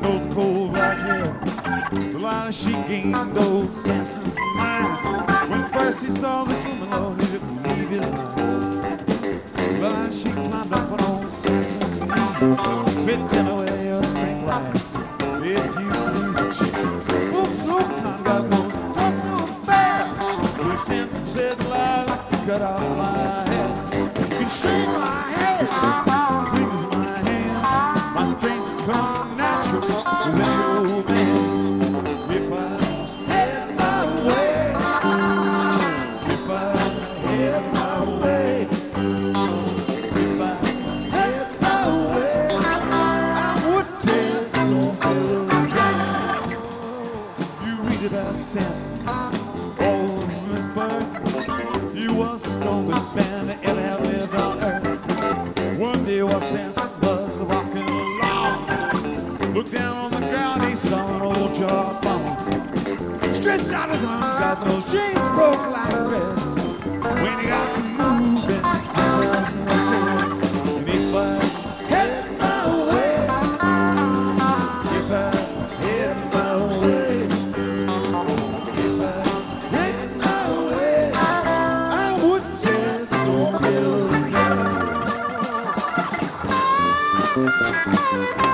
those cold black hair. Delilah she gained old Samson's mind. When first he saw this woman, Lord, he didn't believe his mind. Delilah she climbed up on old Samson's knee. Said, tell me where lies. If you please, she spoke so kind, God knows, talk so fast. To Samson said, Lord, cut off Samson, old his birth. He was the strongest man that ever have lived on earth. One day while Samson was walking along, looked down on the ground, he saw an old jawbone. Stretched out his arm, got those jeans broke Música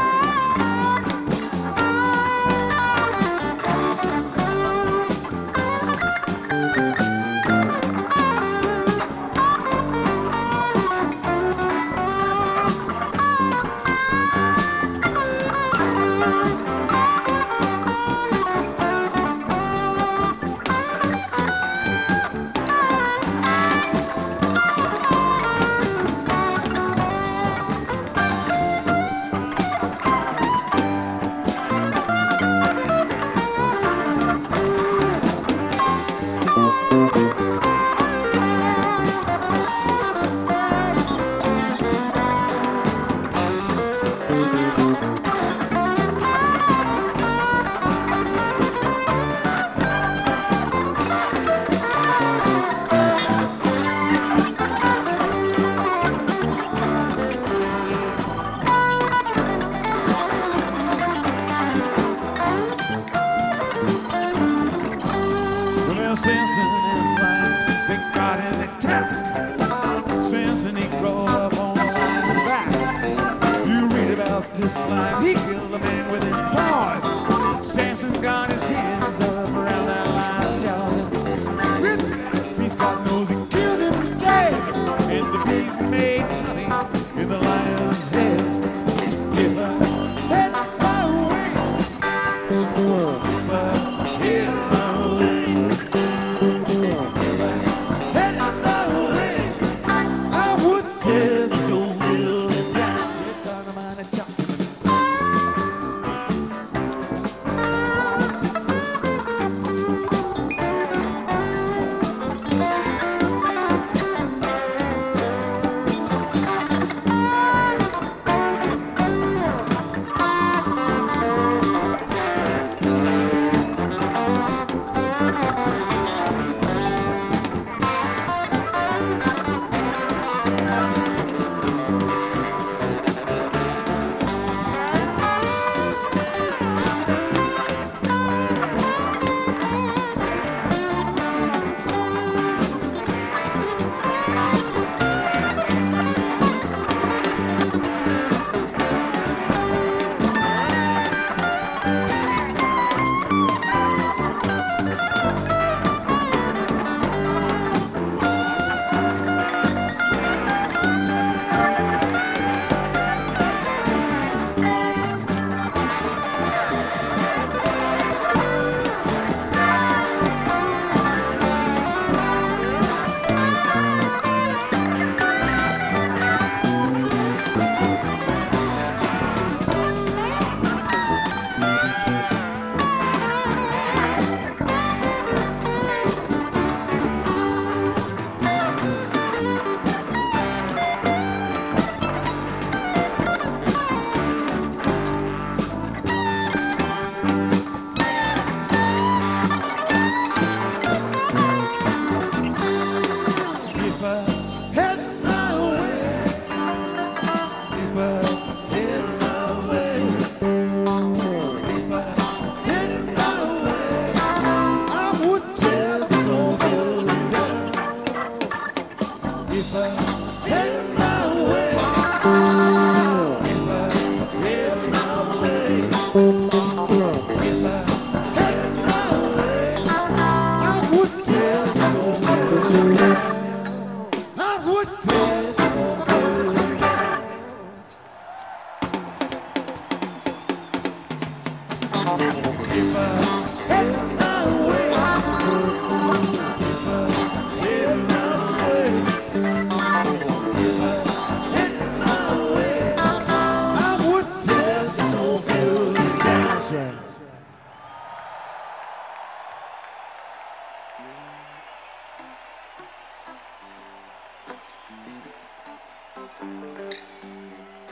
satisfied. He the man. if I had my way. Thank you.